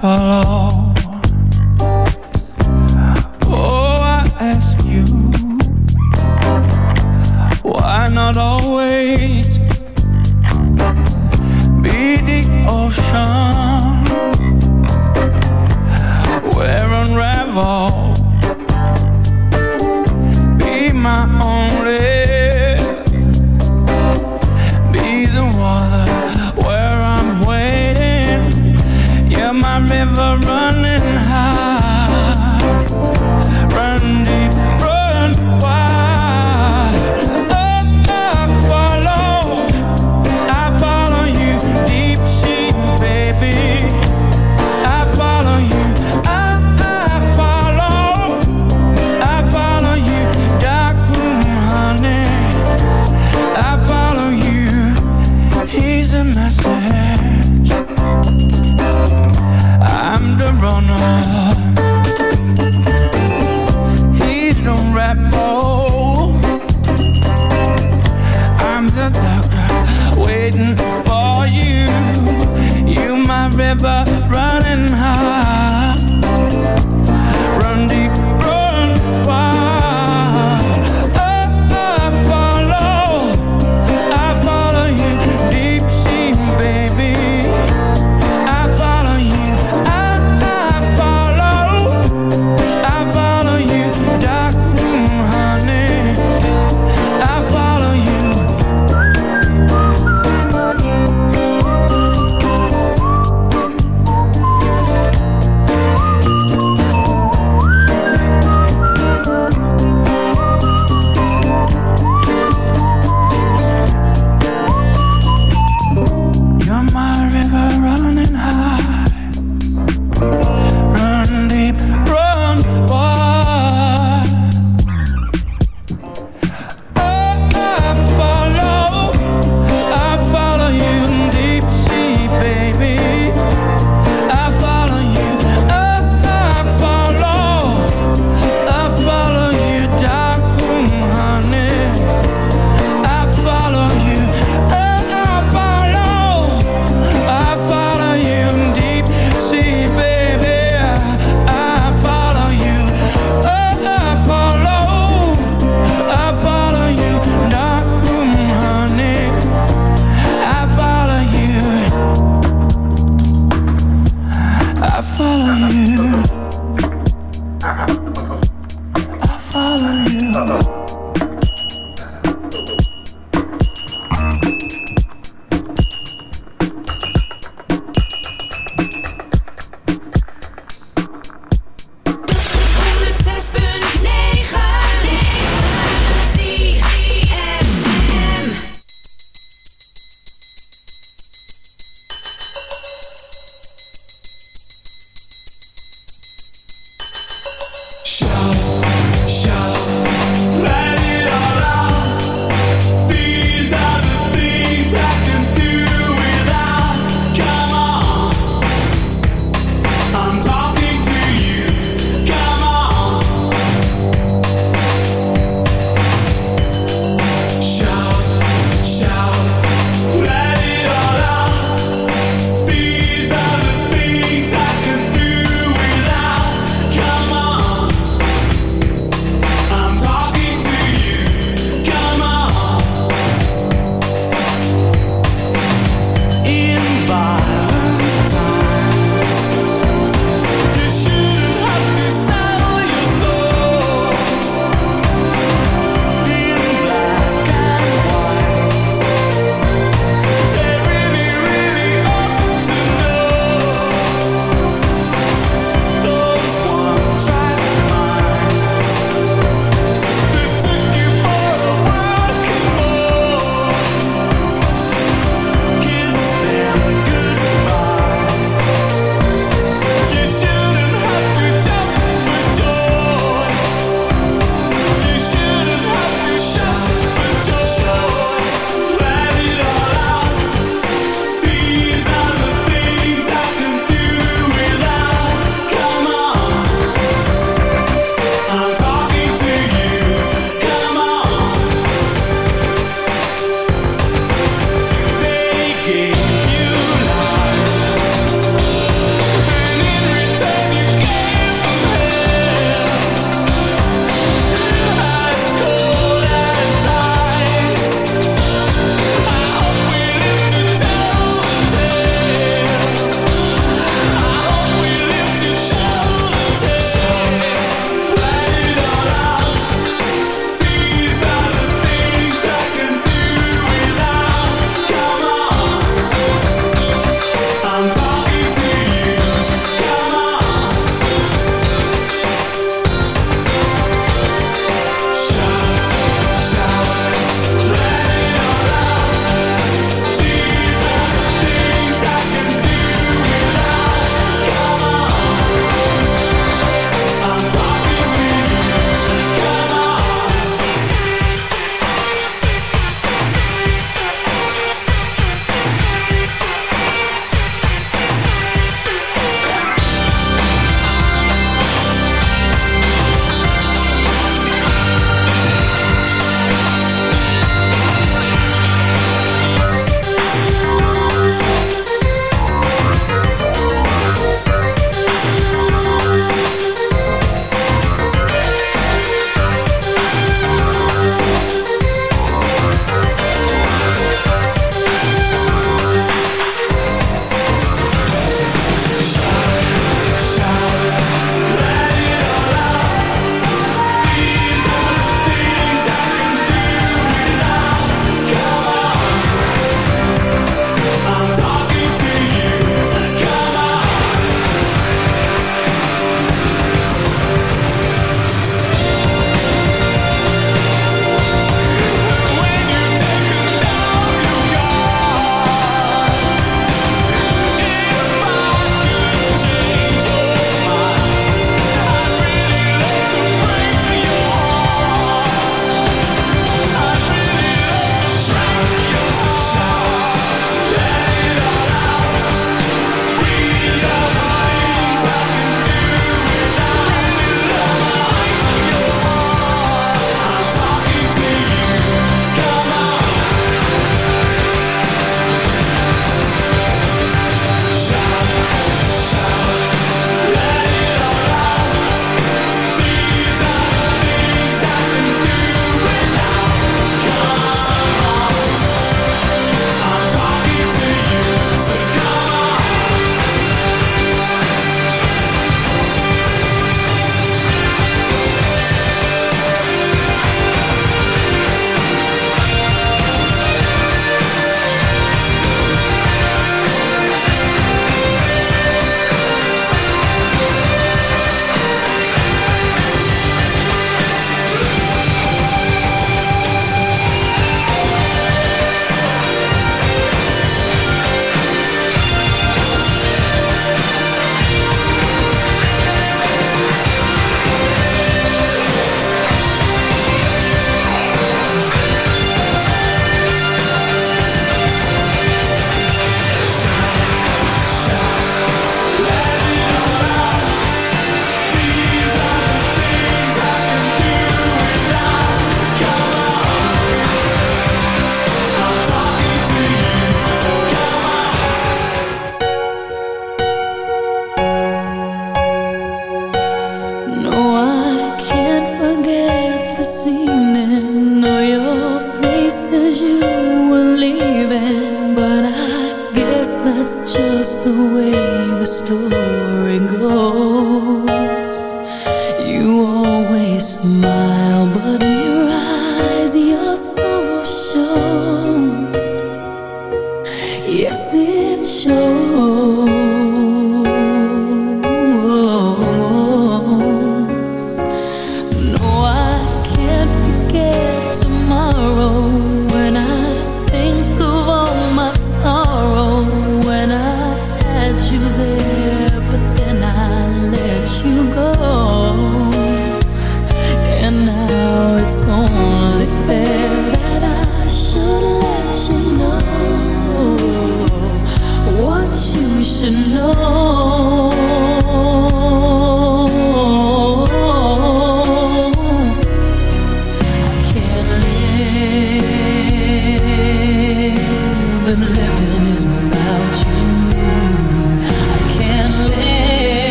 follow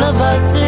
one of us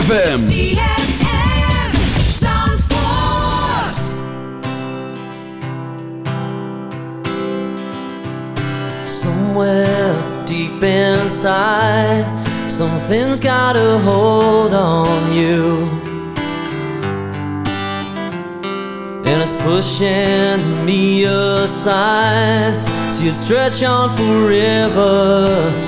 ZFM. Somewhere deep inside, something's got a hold on you. And it's pushing me aside. See it stretch on forever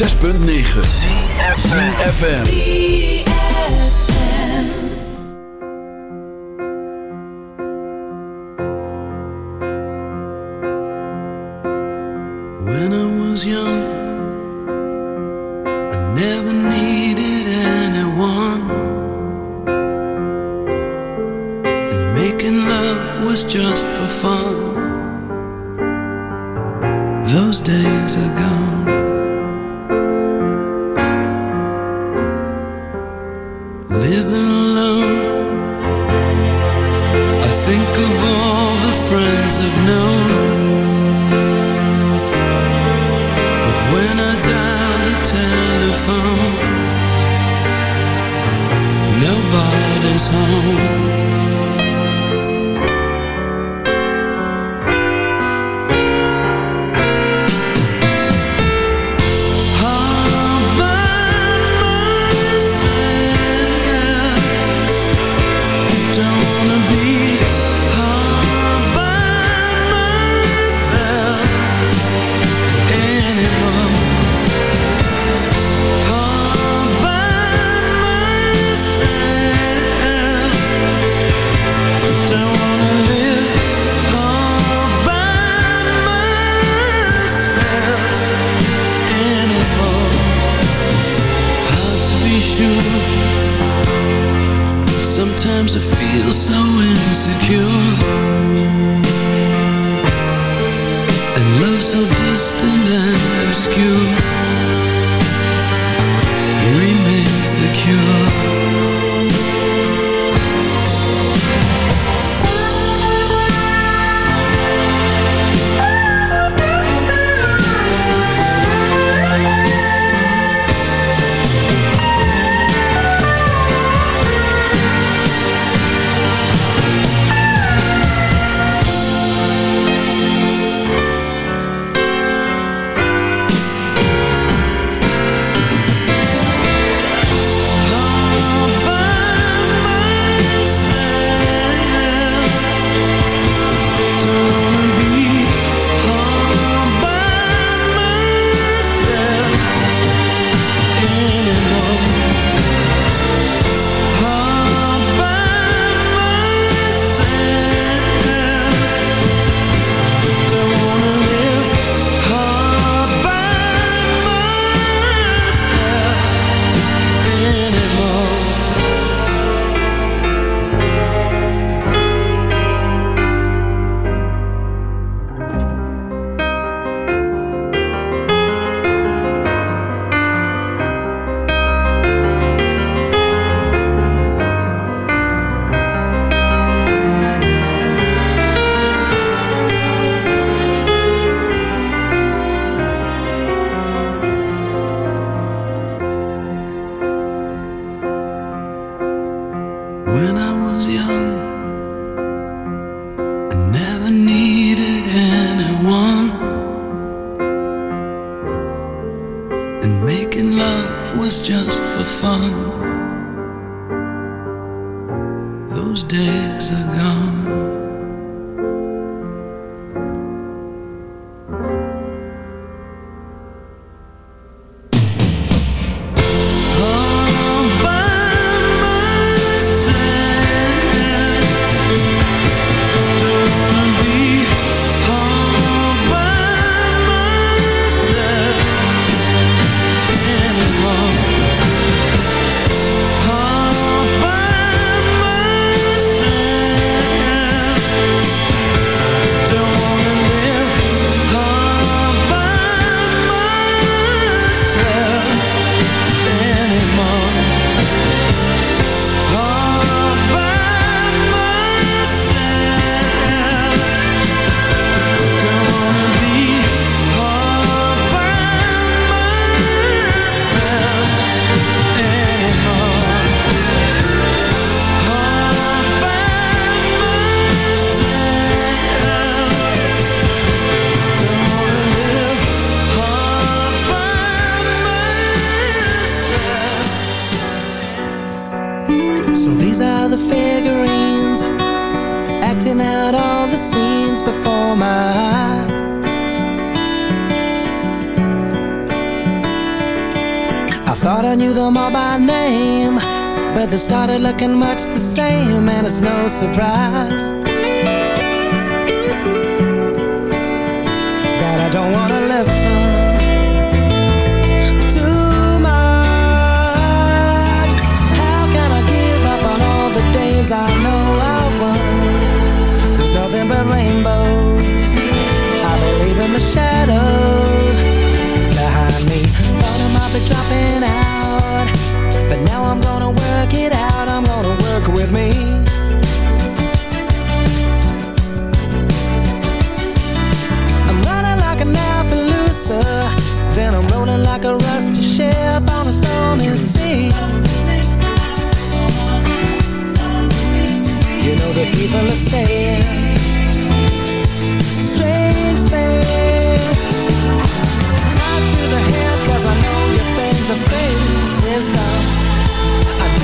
6.9 I dial the telephone, nobody's home. looking much the same and it's no surprise That I don't want to listen too much. How can I give up on all the days I know I've There's nothing but rainbows. I believe in the shadows behind me. Thought I might be dropping out But now I'm gonna work it out with me. I'm running like an Appaloosa Then I'm rolling like a rusty ship on a stormy sea. You know the people are saying Strange things. Tied to the hand, 'cause I know you think the face is gone.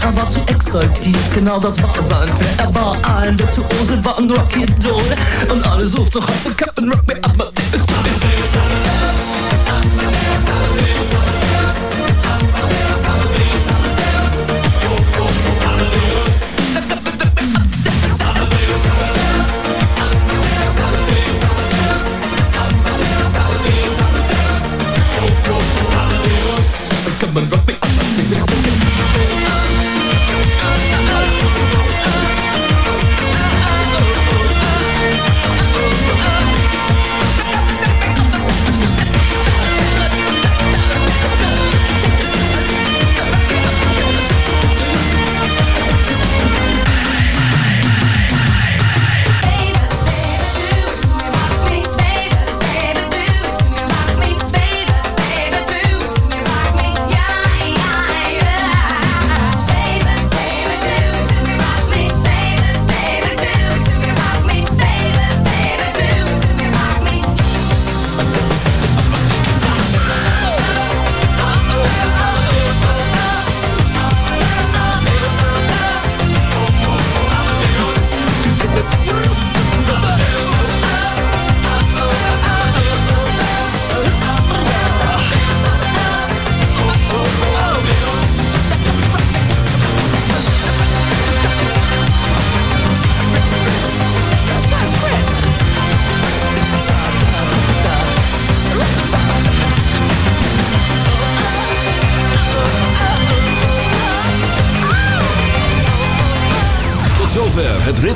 er war zu exaltiert, genau das war sein Flair. Er war ein Virtuose, war ein Rocky Doll und alle suchten auf